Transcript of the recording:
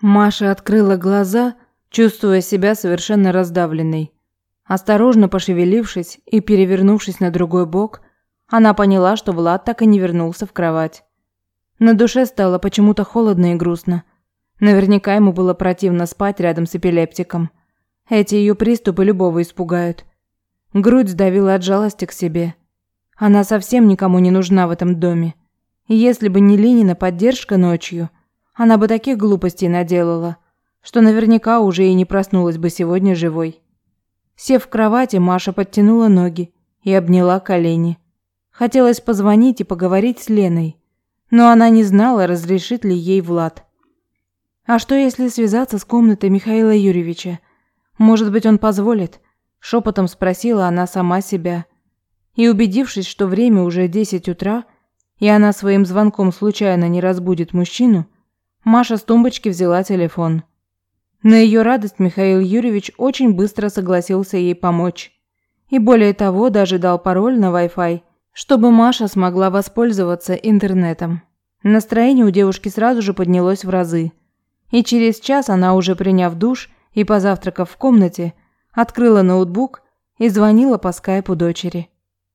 Маша открыла глаза, чувствуя себя совершенно раздавленной. Осторожно пошевелившись и перевернувшись на другой бок, она поняла, что Влад так и не вернулся в кровать. На душе стало почему-то холодно и грустно. Наверняка ему было противно спать рядом с эпилептиком. Эти ее приступы любого испугают. Грудь сдавила от жалости к себе. Она совсем никому не нужна в этом доме. Если бы не Линина поддержка ночью, она бы таких глупостей наделала, что наверняка уже и не проснулась бы сегодня живой. Сев в кровати, Маша подтянула ноги и обняла колени. Хотелось позвонить и поговорить с Леной, но она не знала, разрешит ли ей Влад. А что если связаться с комнатой Михаила Юрьевича? Может быть, он позволит? Шепотом спросила она сама себя. И убедившись, что время уже десять утра, и она своим звонком случайно не разбудит мужчину, Маша с тумбочки взяла телефон. На ее радость Михаил Юрьевич очень быстро согласился ей помочь. И более того, даже дал пароль на Wi-Fi, чтобы Маша смогла воспользоваться интернетом. Настроение у девушки сразу же поднялось в разы. И через час она, уже приняв душ и позавтракав в комнате, открыла ноутбук и звонила по скайпу дочери.